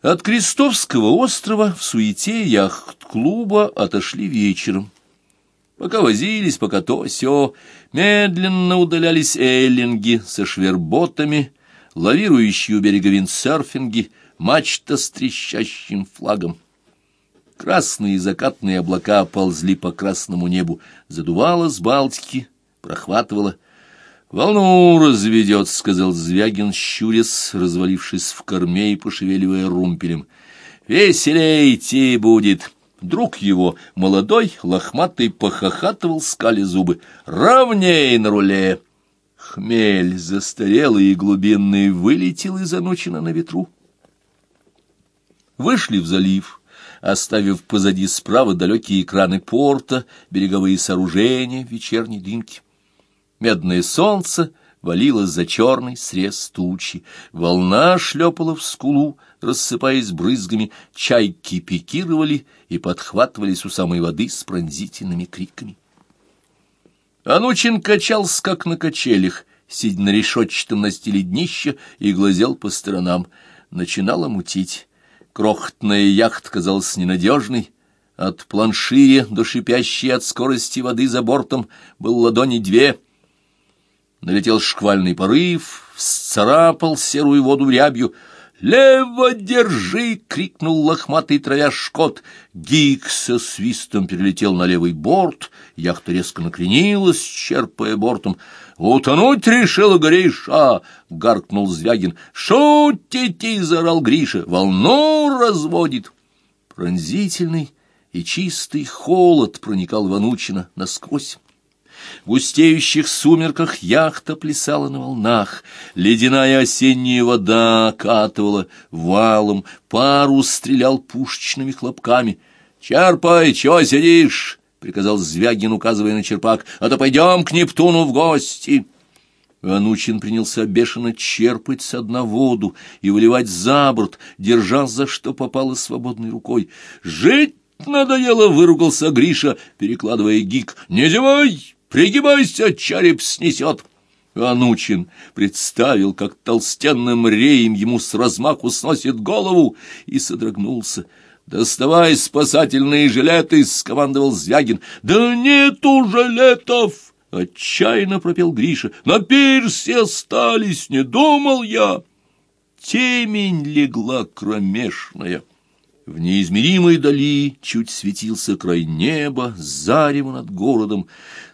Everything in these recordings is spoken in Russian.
От Крестовского острова в суете яхт-клуба отошли вечером. Пока возились, пока то сё, медленно удалялись эллинги со шверботами, лавирующие у берега виндсерфинги, мачта с трещащим флагом. Красные закатные облака ползли по красному небу, задувало с Балтики, прохватывало — «Волну разведет», — сказал Звягин, щурясь, развалившись в корме и пошевеливая румпелем. «Веселей идти будет». Друг его, молодой, лохматый, похохатывал, скали зубы. «Ровней на руле!» Хмель, застарелый и глубинный, вылетел из Анучина на ветру. Вышли в залив, оставив позади справа далекие экраны порта, береговые сооружения в вечерней дымке. Медное солнце валилось за черный срез тучи, волна шлепала в скулу, рассыпаясь брызгами, чайки пикировали и подхватывались у самой воды с пронзительными криками. Анучин качался, как на качелях, сидя на решетчатом настиле днища и глазел по сторонам. Начинало мутить. Крохотная яхта казалась ненадежной. От планширя до шипящей от скорости воды за бортом был ладони две — Налетел шквальный порыв, сцарапал серую воду рябью. «Лево держи!» — крикнул лохматый травя шкот. Гик со свистом перелетел на левый борт, яхта резко накренилась, черпая бортом. «Утонуть решила Гриша!» — гаркнул Звягин. «Шутите!» — заорал Гриша. «Волну разводит!» Пронзительный и чистый холод проникал Ванучина насквозь. В густеющих сумерках яхта плясала на волнах, ледяная осенняя вода катывала валом, парус стрелял пушечными хлопками. «Черпай, чего сидишь?» — приказал Звягин, указывая на черпак. «А то пойдем к Нептуну в гости». Анучин принялся бешено черпать со дна воду и выливать за борт, держа за что попало свободной рукой. «Жить надоело!» — выругался Гриша, перекладывая гик. «Не зевай!» Пригибайся, череп снесет!» Анучин представил, как толстенным реем ему с размаху сносит голову, и содрогнулся. «Доставай спасательные жилеты!» — скомандовал Звягин. «Да нету жилетов!» — отчаянно пропел Гриша. «На пирсе остались, не думал я!» Темень легла кромешная. В неизмеримой дали чуть светился край неба, зарево над городом.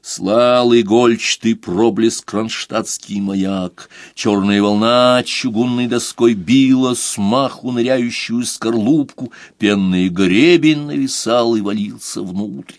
Слал игольчатый проблеск кронштадтский маяк. Черная волна чугунной доской била смаху ныряющую скорлупку. Пенный гребень нависал и валился внутрь.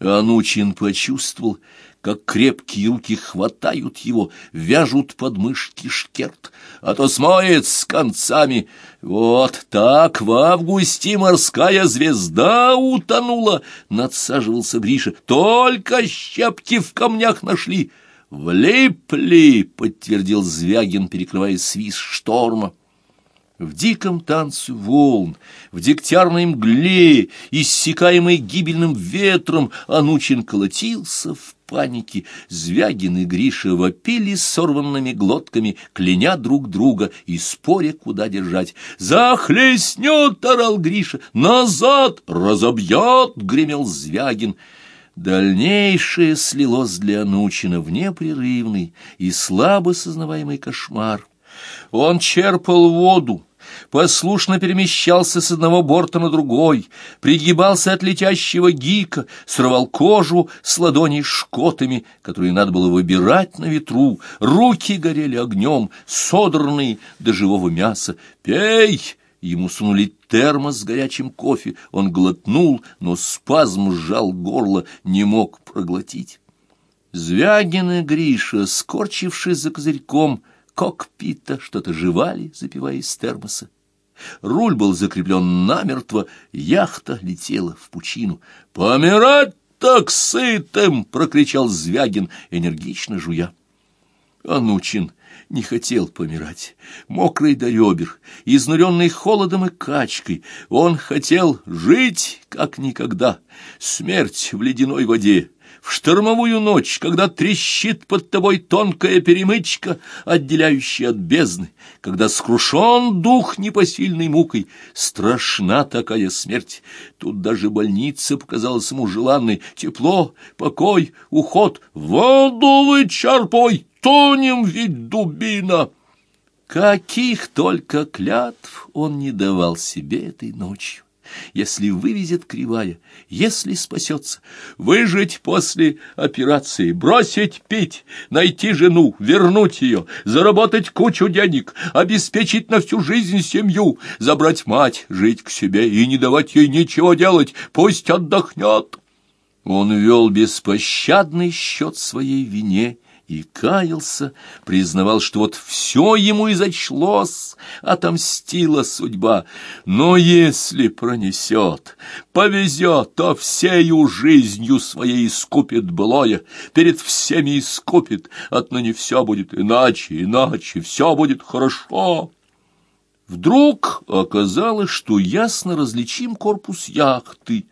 Анучин почувствовал, как крепкие руки хватают его, вяжут подмышки шкерт, а то смоет с концами. Вот так в августе морская звезда утонула, надсаживался Гриша. Только щепки в камнях нашли. Влипли, подтвердил Звягин, перекрывая свист шторма. В диком танце волн, в дегтярной мгле, иссякаемой гибельным ветром, Анучин колотился в панике. Звягин и Гриша вопили сорванными глотками, кляня друг друга и споря, куда держать. «Захлестнет!» — орал Гриша. «Назад! Разобьет!» — гремел Звягин. Дальнейшее слилось для Анучина в непрерывный и слабо сознаваемый кошмар. Он черпал воду, послушно перемещался с одного борта на другой, пригибался от летящего гика, срывал кожу с ладоней шкотами, которые надо было выбирать на ветру, руки горели огнем, содранные до живого мяса. «Пей!» Ему сунули термос с горячим кофе, он глотнул, но спазм сжал горло, не мог проглотить. Звягин и Гриша, скорчившись за козырьком, кокпита что-то жевали, запивая из термоса. Руль был закреплен намертво, яхта летела в пучину. «Помирать так сытым!» — прокричал Звягин, энергично жуя. Анучин не хотел помирать. Мокрый до ребер, изнуренный холодом и качкой, он хотел жить, как никогда. Смерть в ледяной воде, в штормовую ночь, когда трещит под тобой тонкая перемычка, отделяющая от бездны, когда скрушен дух непосильной мукой, страшна такая смерть. Тут даже больница показалась ему желанной. Тепло, покой, уход. Воду вычерпывай, тонем ведь дубина. Каких только клятв он не давал себе этой ночью если вывезет кривая, если спасется, выжить после операции, бросить пить, найти жену, вернуть ее, заработать кучу денег, обеспечить на всю жизнь семью, забрать мать, жить к себе и не давать ей ничего делать, пусть отдохнет. Он вел беспощадный счет своей вине и каялся, признавал, что вот все ему и зачлось, отомстила судьба. Но если пронесет, повезет, то всею жизнью своей искупит былое, перед всеми искупит, отныне все будет иначе, иначе, все будет хорошо. Вдруг оказалось, что ясно различим корпус яхты.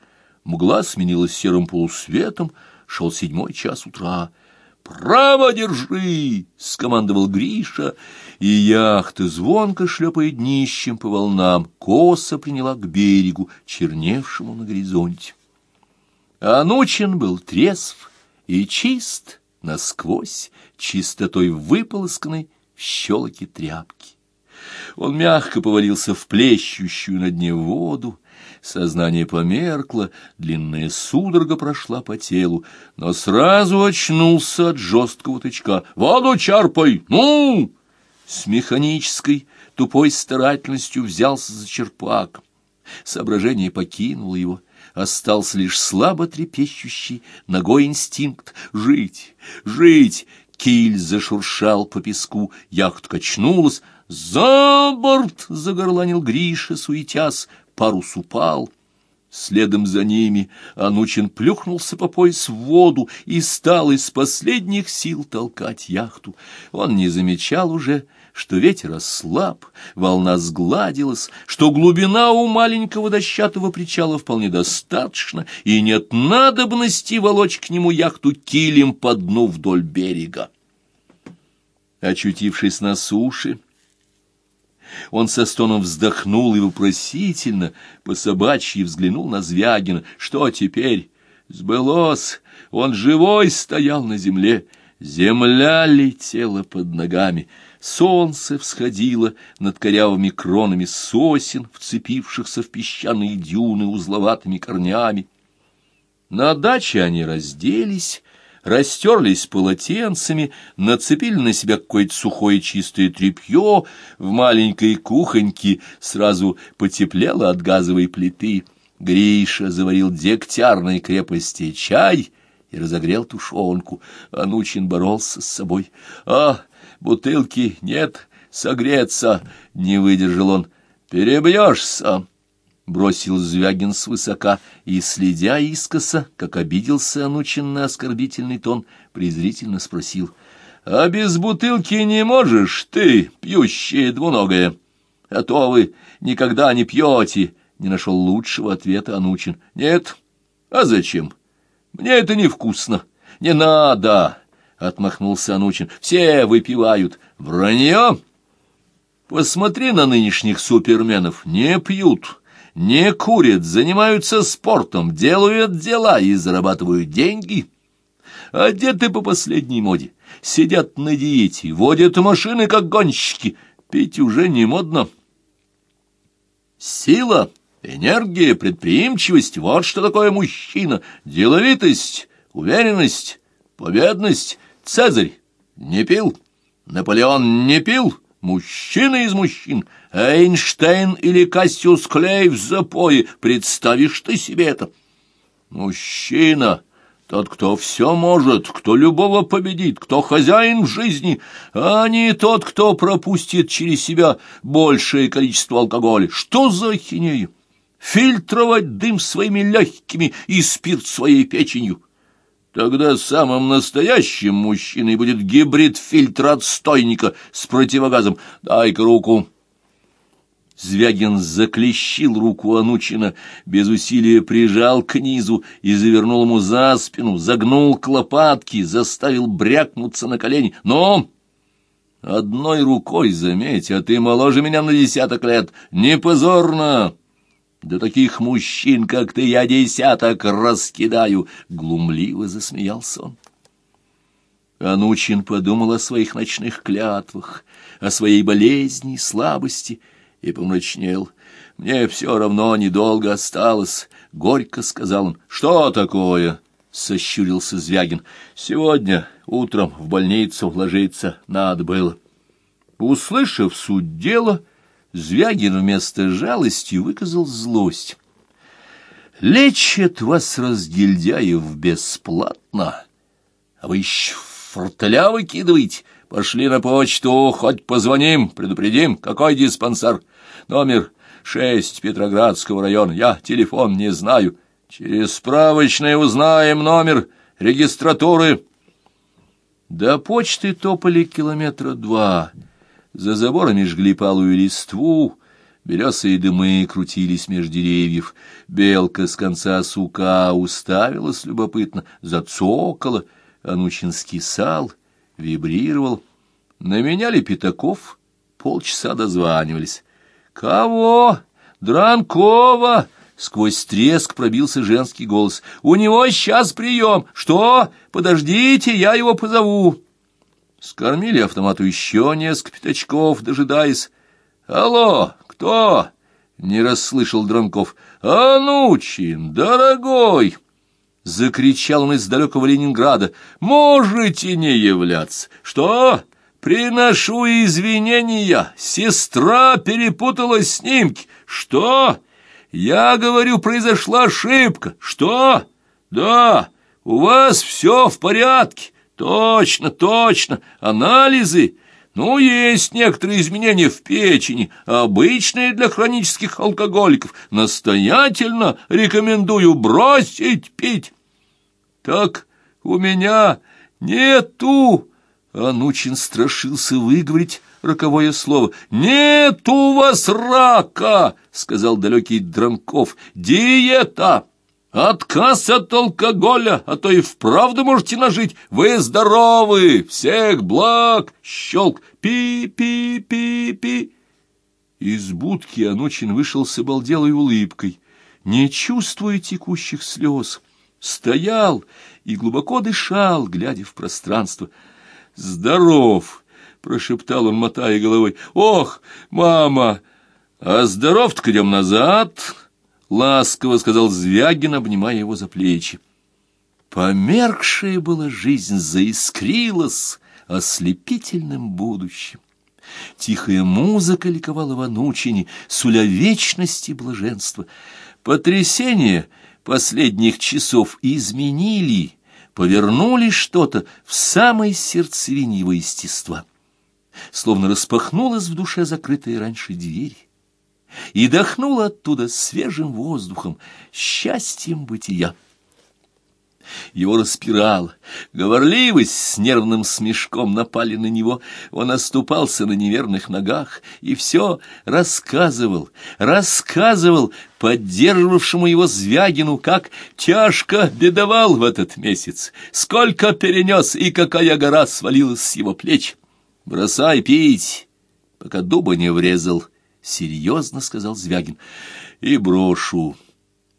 Мгла сменилась серым полусветом, шел седьмой час утра — «Право держи!» — скомандовал Гриша, и яхта, звонко шлепая днищем по волнам, косо приняла к берегу, черневшему на горизонте. Анучин был трезв и чист насквозь, чистотой выполосканной в щелоке тряпки. Он мягко повалился в плещущую на дне воду, Сознание померкло, длинная судорога прошла по телу, но сразу очнулся от жесткого тычка. «Воду чарпай! Ну!» С механической, тупой старательностью взялся за черпак. Соображение покинуло его. Остался лишь слабо трепещущий ногой инстинкт — жить, жить. Киль зашуршал по песку, яхта качнулась. «За борт!» — загорланил Гриша, суетясь парус упал. Следом за ними Анучин плюхнулся по пояс в воду и стал из последних сил толкать яхту. Он не замечал уже, что ветер ослаб, волна сгладилась, что глубина у маленького дощатого причала вполне достаточно, и нет надобности волочь к нему яхту килем по дну вдоль берега. Очутившись на суше, он со стоном вздохнул и вопросительно по собачьи взглянул на Звягина. Что теперь? Сбылось. Он живой стоял на земле. Земля летела под ногами. Солнце всходило над корявыми кронами сосен, вцепившихся в песчаные дюны узловатыми корнями. На даче они разделись, растерлись полотенцами, нацепили на себя какое-то сухое чистое тряпье, в маленькой кухоньке сразу потеплело от газовой плиты. Гриша заварил дегтярной крепости чай и разогрел тушенку. Анучин боролся с собой. «А, бутылки нет, согреться!» — не выдержал он. «Перебьешься!» — бросил Звягин свысока, и, следя искоса, как обиделся Анучин на оскорбительный тон, презрительно спросил. — А без бутылки не можешь ты, пьющая двуногая? А то вы никогда не пьете, — не нашел лучшего ответа Анучин. — Нет. А зачем? Мне это невкусно. Не надо, — отмахнулся Анучин. — Все выпивают. Вранье! Посмотри на нынешних суперменов. Не пьют не курят, занимаются спортом, делают дела и зарабатывают деньги. Одеты по последней моде, сидят на диете, водят машины, как гонщики. Пить уже не модно. Сила, энергия, предприимчивость — вот что такое мужчина. Деловитость, уверенность, победность. Цезарь не пил, Наполеон не пил, мужчина из мужчин — Эйнштейн или Кассиус Клей в запое. Представишь ты себе это? Мужчина, тот, кто все может, кто любого победит, кто хозяин в жизни, а не тот, кто пропустит через себя большее количество алкоголя. Что за ахинея? Фильтровать дым своими легкими и спирт своей печенью. Тогда самым настоящим мужчиной будет гибрид фильтра отстойника с противогазом. Дай-ка руку. Звягин заклещил руку Анучина, без усилия прижал к низу и завернул ему за спину, загнул к лопатке, заставил брякнуться на колени. «Но!» «Одной рукой, заметь, а ты моложе меня на десяток лет. Не позорно!» «Да таких мужчин, как ты, я десяток раскидаю!» — глумливо засмеялся он. Анучин подумал о своих ночных клятвах, о своей болезни и слабости — и помрачнел. «Мне все равно недолго осталось», — горько сказал он. «Что такое?» — сощурился Звягин. «Сегодня утром в больницу ложиться надо было». Услышав суть дела, Звягин вместо жалости выказал злость. «Лечат вас, разгильдяев, бесплатно, а вы еще фортеля выкидываете. Пошли на почту, хоть позвоним, предупредим, какой диспансер. Номер шесть Петроградского района. Я телефон не знаю. Через справочное узнаем номер регистратуры. До почты топали километра два. За заборами жгли палую листву, Белесые дымы крутились меж деревьев. Белка с конца сука уставилась любопытно, зацокала. Анучинский сал вибрировал. Наменяли пятаков, полчаса дозванивались. «Кого? Дранкова!» Сквозь треск пробился женский голос. «У него сейчас прием! Что? Подождите, я его позову!» Скормили автомату еще несколько пятачков, дожидаясь. «Алло, кто?» — не расслышал Дранков. «Анучин, дорогой!» — закричал он из далекого Ленинграда. «Можете не являться! Что? Приношу извинения, сестра перепутала снимки. Что? Я говорю, произошла ошибка. Что? Да, у вас все в порядке. Точно, точно. Анализы. Ну, есть некоторые изменения в печени, обычные для хронических алкоголиков. Настоятельно рекомендую бросить пить. Так у меня нету Анучин страшился выговорить роковое слово. «Нет у вас рака!» — сказал далекий Дранков. «Диета! Отказ от алкоголя, а то и вправду можете нажить. Вы здоровы! Всех благ!» Щелк! Пи-пи-пи-пи! Из будки Анучин вышел с обалделой улыбкой, не чувствуя текущих слез. Стоял и глубоко дышал, глядя в пространство — здоров!» — прошептал он, мотая головой. «Ох, мама! А здоров-то назад!» — ласково сказал Звягин, обнимая его за плечи. Померкшая была жизнь заискрилась ослепительным будущим. Тихая музыка ликовала в Анучине, суля вечности и блаженства. Потрясения последних часов изменили повернули что-то в самой сердцевине его естества. Словно распахнулась в душе закрытая раньше дверь и дохнула оттуда свежим воздухом, счастьем бытия. Его распирало. Говорливость с нервным смешком напали на него. Он оступался на неверных ногах и все рассказывал, рассказывал поддерживавшему его Звягину, как тяжко бедовал в этот месяц, сколько перенес и какая гора свалилась с его плеч. «Бросай пить, пока дуба не врезал», — серьезно сказал Звягин. «И брошу».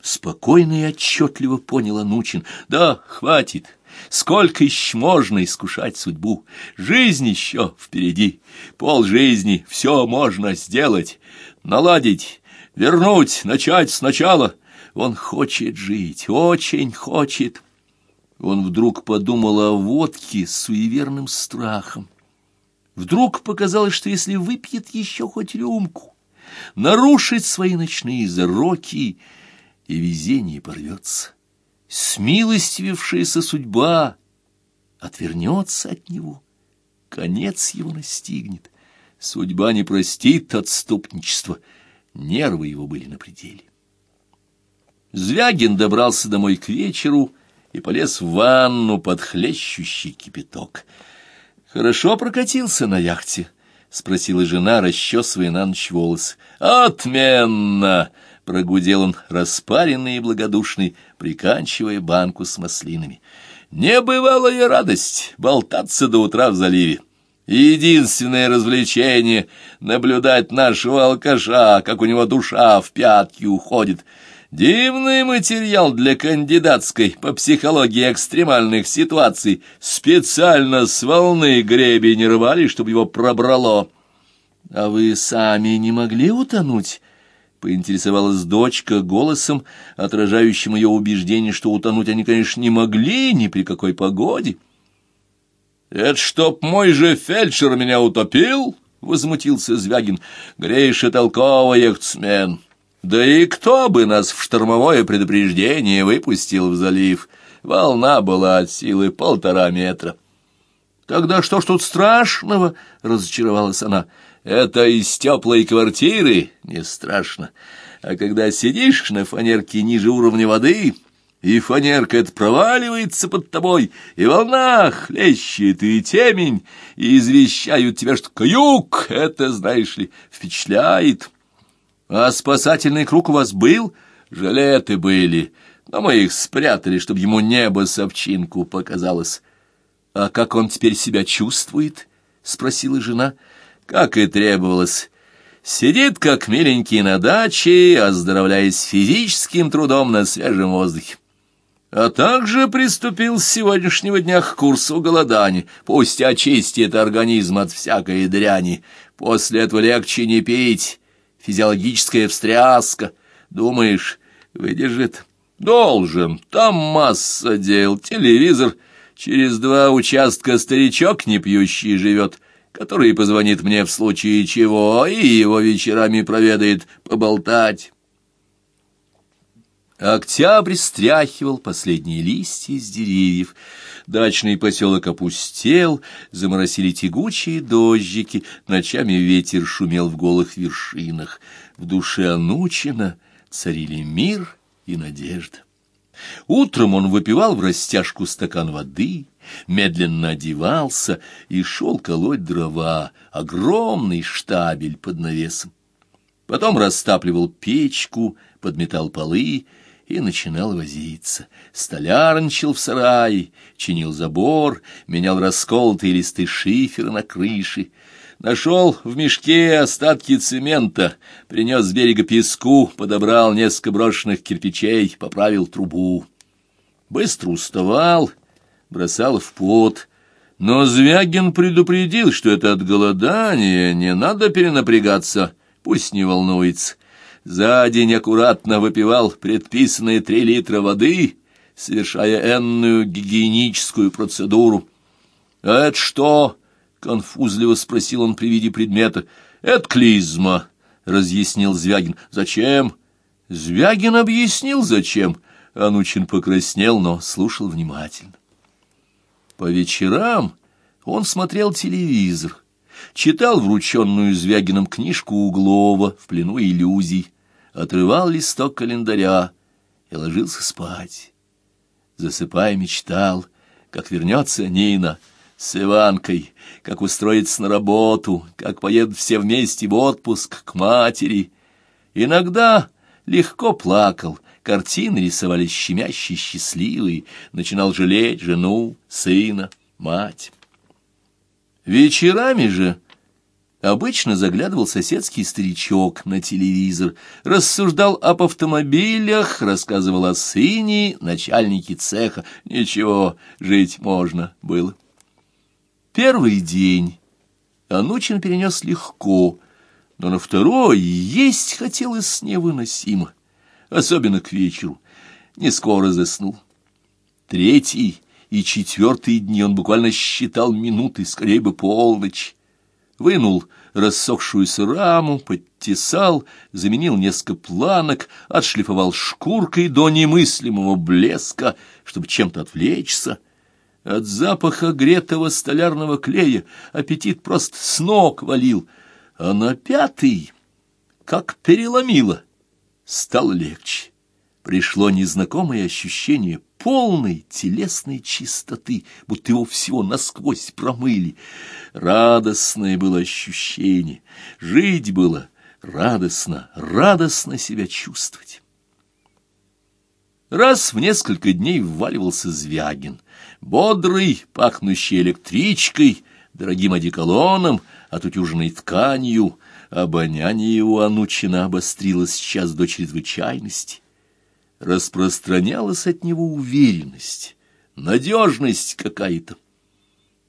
Спокойно и отчетливо понял Анучин. Да, хватит. Сколько еще можно искушать судьбу? Жизнь еще впереди. Пол жизни. Все можно сделать. Наладить, вернуть, начать сначала. Он хочет жить, очень хочет. Он вдруг подумал о водке с суеверным страхом. Вдруг показалось, что если выпьет еще хоть рюмку, нарушить свои ночные зароки и везение порвется. Смилостивившаяся судьба отвернется от него, конец его настигнет. Судьба не простит отступничества, нервы его были на пределе. Звягин добрался домой к вечеру и полез в ванну под хлещущий кипяток. Хорошо прокатился на яхте, спросила жена, расчесывая на ночь волосы. «Отменно!» — прогудел он, распаренный и благодушный, приканчивая банку с маслинами. «Небывалая радость болтаться до утра в заливе. Единственное развлечение — наблюдать нашего алкаша, как у него душа в пятки уходит». Дивный материал для кандидатской по психологии экстремальных ситуаций. Специально с волны гребень рвали, чтобы его пробрало. — А вы сами не могли утонуть? — поинтересовалась дочка голосом, отражающим ее убеждение, что утонуть они, конечно, не могли ни при какой погоде. — Это чтоб мой же фельдшер меня утопил? — возмутился Звягин. — Гриша толковый яхтсмен. — да и кто бы нас в штормовое предупреждение выпустил в залив? Волна была от силы полтора метра. «Тогда что ж тут страшного?» — разочаровалась она. «Это из теплой квартиры не страшно. А когда сидишь на фанерке ниже уровня воды, и фанерка эта проваливается под тобой, и волна хлещет, и темень, и извещают тебя, что каюк, это, знаешь ли, впечатляет». А спасательный круг у вас был? Жилеты были, но мы их спрятали, чтобы ему небо с овчинку показалось. А как он теперь себя чувствует? — спросила жена. Как и требовалось. Сидит, как миленький на даче, оздоровляясь физическим трудом на свежем воздухе. А также приступил с сегодняшнего дня к курсу голодания. Пусть очистит организм от всякой дряни. После этого легче не пить физиологическая встряска. Думаешь, выдержит? Должен. Там масса дел. Телевизор. Через два участка старичок не пьющий живет, который позвонит мне в случае чего, и его вечерами проведает поболтать. Октябрь стряхивал последние листья из деревьев. Дачный поселок опустел, заморосили тягучие дождики, ночами ветер шумел в голых вершинах. В душе Анучина царили мир и надежда. Утром он выпивал в растяжку стакан воды, медленно одевался и шел колоть дрова, огромный штабель под навесом. Потом растапливал печку, подметал полы и начинал возиться. Столярничал в сарае, чинил забор, менял расколотые листы шифера на крыше. Нашел в мешке остатки цемента, принес с берега песку, подобрал несколько брошенных кирпичей, поправил трубу. Быстро уставал, бросал в пот, но Звягин предупредил, что это от голодания, не надо перенапрягаться, пусть не волнуется. За день аккуратно выпивал предписанные три литра воды, совершая энную гигиеническую процедуру. «А это что?» — конфузливо спросил он при виде предмета. «Это клизма», — разъяснил Звягин. «Зачем?» Звягин объяснил, зачем. Анучин покраснел, но слушал внимательно. По вечерам он смотрел телевизор, читал врученную Звягином книжку Углова «В плену иллюзий», отрывал листок календаря и ложился спать. Засыпая, мечтал, как вернется Нина с Иванкой, как устроится на работу, как поедут все вместе в отпуск к матери. Иногда легко плакал, картины рисовались щемящие, счастливые, начинал жалеть жену, сына, мать. Вечерами же Обычно заглядывал соседский старичок на телевизор, рассуждал об автомобилях, рассказывал о сыне, начальнике цеха. Ничего, жить можно было. Первый день Анучин перенес легко, но на второй есть хотелось невыносимо, особенно к вечеру. Не скоро заснул. Третий и четвертый дни он буквально считал минуты, скорее бы полночь вынул рассохшуюся раму, подтесал, заменил несколько планок, отшлифовал шкуркой до немыслимого блеска, чтобы чем-то отвлечься. От запаха гретого столярного клея аппетит просто с ног валил, а на пятый, как переломило, стало легче. Пришло незнакомое ощущение полной телесной чистоты, будто его всего насквозь промыли. Радостное было ощущение, жить было радостно, радостно себя чувствовать. Раз в несколько дней вваливался Звягин, бодрый, пахнущий электричкой, дорогим одеколоном, отутюженной тканью, обоняние его Анучина обострилось сейчас до чрезвычайности. Распространялась от него уверенность, надежность какая-то.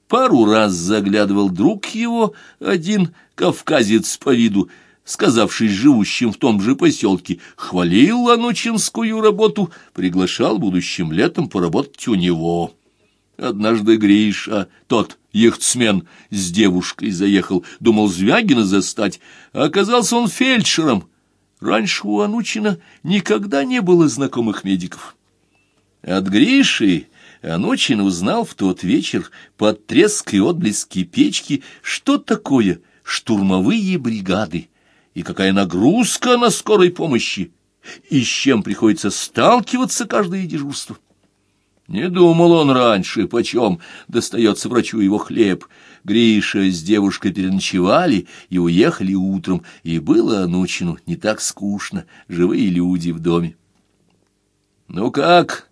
Пару раз заглядывал друг его, один кавказец по виду, сказавший живущим в том же поселке, хвалил анучинскую работу, приглашал будущим летом поработать у него. Однажды Гриша, тот яхтсмен, с девушкой заехал, думал Звягина застать, а оказался он фельдшером. Раньше у Анучина никогда не было знакомых медиков. От Гриши Анучин узнал в тот вечер под треск и отблески печки, что такое штурмовые бригады и какая нагрузка на скорой помощи, и с чем приходится сталкиваться каждое дежурство. Не думал он раньше, почем достается врачу его хлеб. Гриша с девушкой переночевали и уехали утром, и было Анучину не так скучно, живые люди в доме. — Ну как,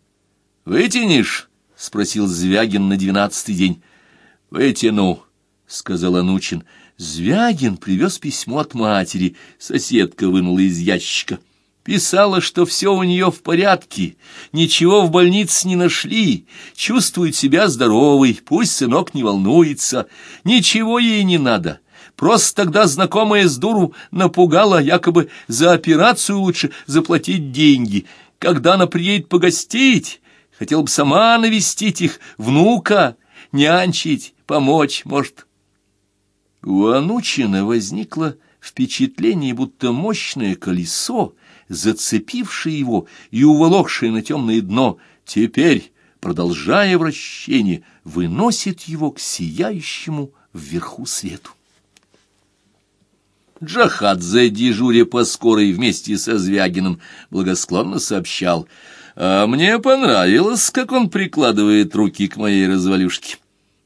вытянешь? — спросил Звягин на двенадцатый день. — Вытяну, — сказал Анучин. Звягин привез письмо от матери, соседка вынула из ящика. — Писала, что все у нее в порядке, ничего в больнице не нашли, чувствует себя здоровой, пусть сынок не волнуется, ничего ей не надо. Просто тогда знакомая с дуру напугала, якобы за операцию лучше заплатить деньги. Когда она приедет погостить, хотела бы сама навестить их, внука, нянчить, помочь, может. У Анучина возникло впечатление, будто мощное колесо, зацепившее его и уволокшее на темное дно, теперь, продолжая вращение, выносит его к сияющему вверху свету. Джахадзе, дежуря по скорой вместе со Звягиным, благосклонно сообщал, «А мне понравилось, как он прикладывает руки к моей развалюшке.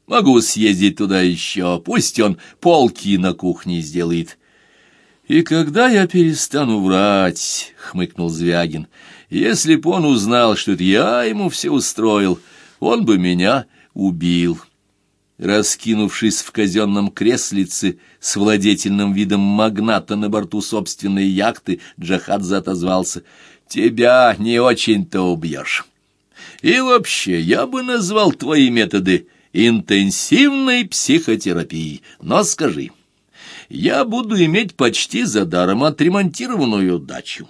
Могу съездить туда еще, пусть он полки на кухне сделает. «И когда я перестану врать?» — хмыкнул Звягин. «Если б он узнал, что это я ему все устроил, он бы меня убил». Раскинувшись в казенном креслице с владетельным видом магната на борту собственной яхты, Джахадзе отозвался. «Тебя не очень-то убьешь. И вообще, я бы назвал твои методы интенсивной психотерапией. Но скажи...» я буду иметь почти за даром отремонтированную дачу.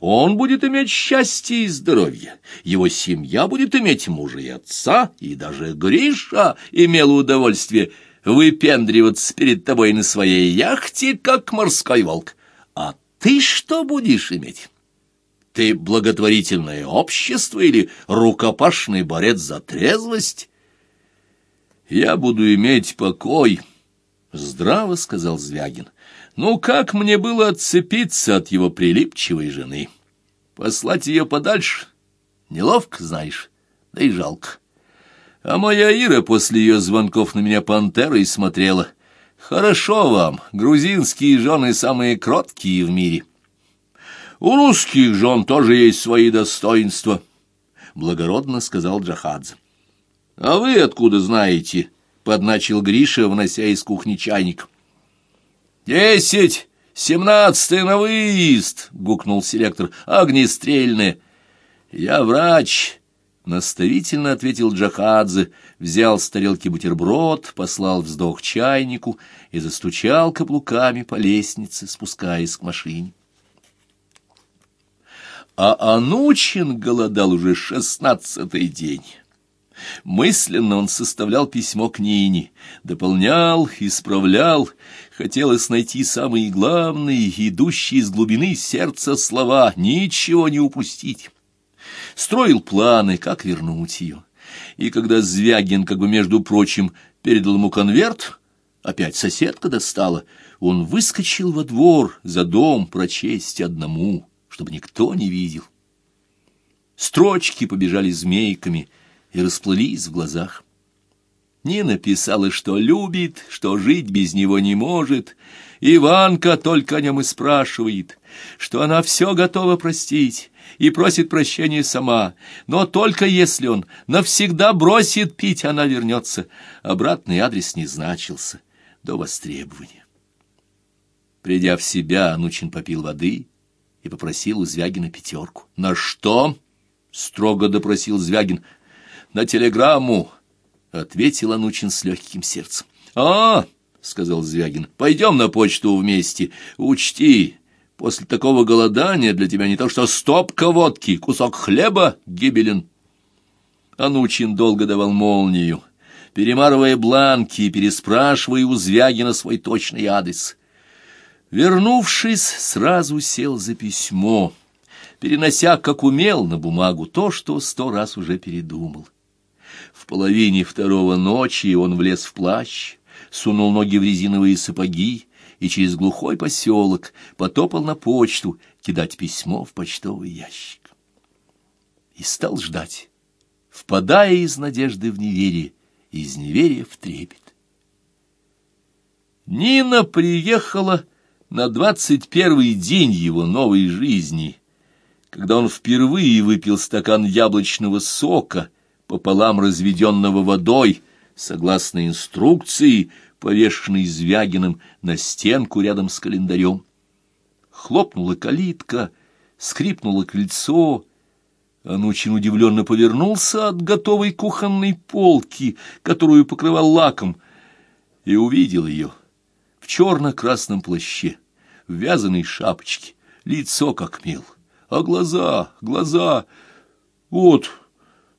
Он будет иметь счастье и здоровье, его семья будет иметь мужа и отца, и даже Гриша имел удовольствие выпендриваться перед тобой на своей яхте, как морской волк. А ты что будешь иметь? Ты благотворительное общество или рукопашный борец за трезвость? Я буду иметь покой, — Здраво, — сказал Звягин. Ну, как мне было отцепиться от его прилипчивой жены? Послать ее подальше? Неловко, знаешь, да и жалко. А моя Ира после ее звонков на меня пантерой смотрела. Хорошо вам, грузинские жены самые кроткие в мире. У русских жен тоже есть свои достоинства, — благородно сказал Джахадзе. — А вы откуда знаете? — подначил Гриша, внося из кухни чайник. «Десять! Семнадцатый на выезд!» — гукнул селектор. «Огнестрельные!» «Я врач!» — наставительно ответил Джахадзе, взял с тарелки бутерброд, послал вздох чайнику и застучал каблуками по лестнице, спускаясь к машине. А Анучин голодал уже шестнадцатый день. Мысленно он составлял письмо к Нине, дополнял, исправлял, хотелось найти самые главные, идущие из глубины сердца слова, ничего не упустить. Строил планы, как вернуть ее. И когда Звягин, как бы между прочим, передал ему конверт, опять соседка достала, он выскочил во двор за дом прочесть одному, чтобы никто не видел. Строчки побежали змейками и расплылись в глазах. Нина писала, что любит, что жить без него не может. Иванка только о нем и спрашивает, что она все готова простить и просит прощения сама, но только если он навсегда бросит пить, она вернется. Обратный адрес не значился до востребования. Придя в себя, Анучин попил воды и попросил у Звягина пятерку. «На что?» — строго допросил Звягин. «На телеграмму», — ответил Анучин с легким сердцем. «А, — сказал Звягин, — пойдем на почту вместе. Учти, после такого голодания для тебя не то что стопка водки, кусок хлеба гибелен». Анучин долго давал молнию, перемарывая бланки и переспрашивая у Звягина свой точный адрес — Вернувшись, сразу сел за письмо, перенося, как умел, на бумагу то, что сто раз уже передумал. В половине второго ночи он влез в плащ, сунул ноги в резиновые сапоги и через глухой поселок потопал на почту кидать письмо в почтовый ящик. И стал ждать, впадая из надежды в неверие, из неверия в трепет. Нина приехала на двадцать первый день его новой жизни, когда он впервые выпил стакан яблочного сока пополам разведенного водой, согласно инструкции, повешенной Звягиным на стенку рядом с календарем. Хлопнула калитка, скрипнуло крыльцо, Анучин удивленно повернулся от готовой кухонной полки, которую покрывал лаком, и увидел ее в черно-красном плаще в вязаной шапочке, лицо как мел, а глаза, глаза... Вот, —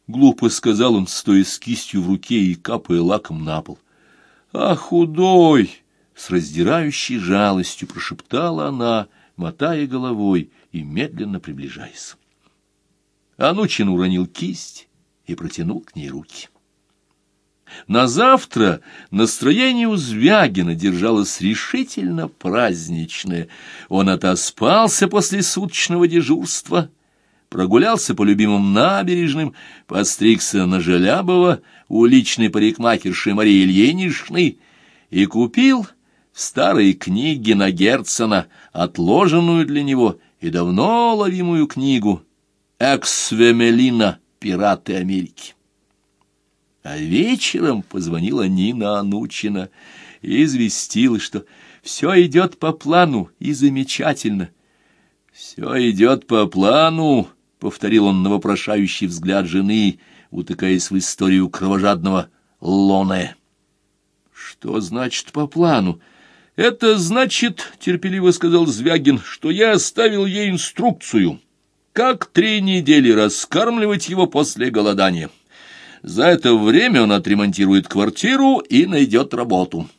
глупо сказал он, стоя с кистью в руке и капая лаком на пол. «А худой!» — с раздирающей жалостью прошептала она, мотая головой и медленно приближаясь. Анучин уронил кисть и протянул к ней руки. На завтра настроение у Звягина держалось решительно праздничное. Он отоспался после суточного дежурства, прогулялся по любимым набережным, постригся на Желябова у личной парикмахерши Марии Ильиничны и купил в старой книге на Герцена отложенную для него и давно ловимую книгу «Эксвемелина. Пираты Америки». А вечером позвонила Нина Анучина и известила, что все идет по плану и замечательно. «Все идет по плану», — повторил он на вопрошающий взгляд жены, утыкаясь в историю кровожадного Лоне. «Что значит по плану?» «Это значит, — терпеливо сказал Звягин, — что я оставил ей инструкцию, как три недели раскармливать его после голодания». За это время он отремонтирует квартиру и найдет работу.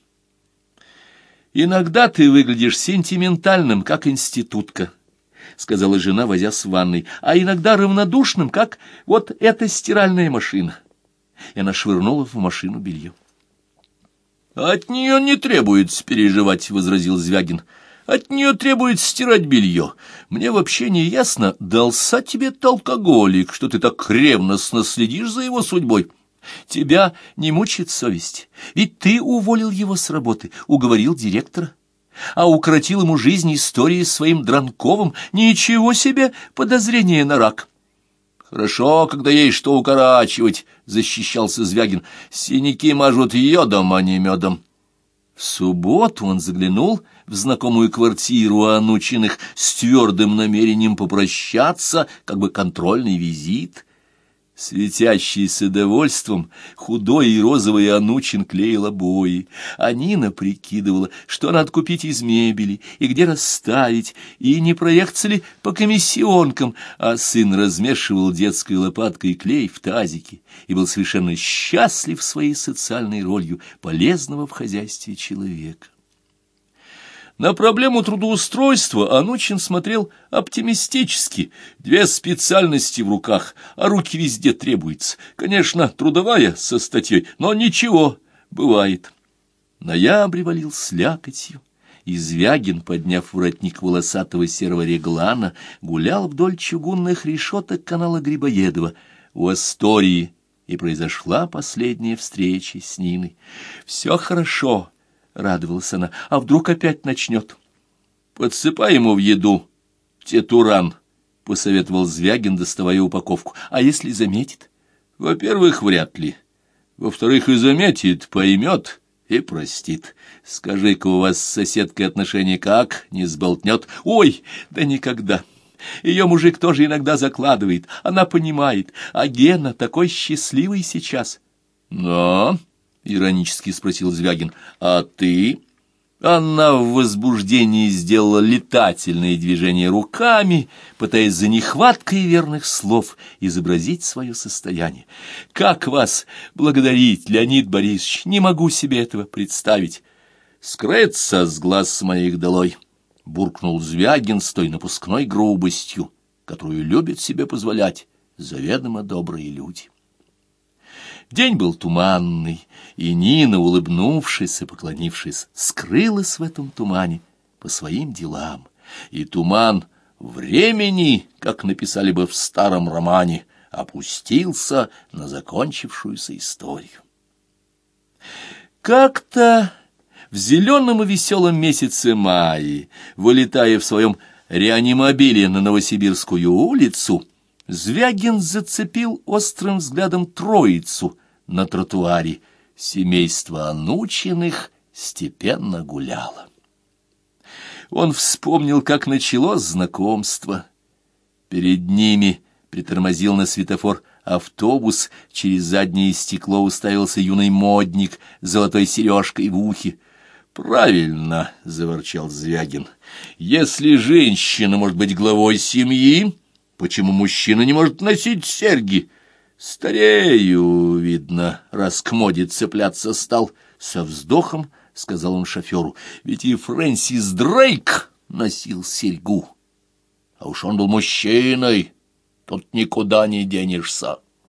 «Иногда ты выглядишь сентиментальным, как институтка», — сказала жена, возя с ванной, «а иногда равнодушным, как вот эта стиральная машина». И она швырнула в машину белье. «От нее не требуется переживать», — возразил Звягин. От нее требует стирать белье. Мне вообще не ясно, дался тебе алкоголик, что ты так ревностно следишь за его судьбой. Тебя не мучит совесть, ведь ты уволил его с работы, уговорил директора, а укоротил ему жизнь историей своим Дранковым. Ничего себе подозрение на рак. Хорошо, когда есть что укорачивать, — защищался Звягин. Синяки мажут йодом, а не медом. В субботу он заглянул в знакомую квартиру Анучиных с твердым намерением попрощаться, как бы контрольный визит. Светящийся довольством, худой и розовый Анучин клеил обои, а Нина прикидывала, что надо купить из мебели и где расставить, и не проехаться ли по комиссионкам, а сын размешивал детской лопаткой клей в тазике и был совершенно счастлив своей социальной ролью полезного в хозяйстве человека. На проблему трудоустройства Анучин смотрел оптимистически. Две специальности в руках, а руки везде требуются. Конечно, трудовая со статьей, но ничего, бывает. Ноябрь валил слякотью, и Звягин, подняв воротник волосатого серого реглана, гулял вдоль чугунных решеток канала Грибоедова. У Астории и произошла последняя встреча с Ниной. «Все хорошо», — радовалась она, — «а вдруг опять начнет?» «Подсыпай ему в еду, тетуран», — посоветовал Звягин, доставая упаковку. «А если заметит?» «Во-первых, вряд ли. Во-вторых, и заметит, поймет» и простит. Скажи-ка, у вас с соседкой отношения как? Не сболтнет? Ой, да никогда. Ее мужик тоже иногда закладывает, она понимает, а Гена такой счастливый сейчас. — Но, — иронически спросил Звягин, — а ты? Она в возбуждении сделала летательные движения руками, пытаясь за нехваткой верных слов изобразить свое состояние. «Как вас благодарить, Леонид Борисович? Не могу себе этого представить!» «Скрыться с глаз моих долой!» — буркнул Звягин с той напускной грубостью, которую любят себе позволять заведомо добрые люди. День был туманный, и Нина, улыбнувшись и поклонившись, скрылась в этом тумане по своим делам. И туман времени, как написали бы в старом романе, опустился на закончившуюся историю. Как-то в зеленом и веселом месяце мая, вылетая в своем реанимобиле на Новосибирскую улицу, Звягин зацепил острым взглядом троицу на тротуаре. Семейство Анучиных степенно гуляло. Он вспомнил, как началось знакомство. Перед ними притормозил на светофор автобус, через заднее стекло уставился юный модник с золотой сережкой в ухе. «Правильно», — заворчал Звягин, — «если женщина может быть главой семьи...» Почему мужчина не может носить серьги? Старею, видно, раз к моде цепляться стал. Со вздохом сказал он шоферу, ведь и Фрэнсис Дрейк носил серьгу. А уж он был мужчиной, тут никуда не денешься.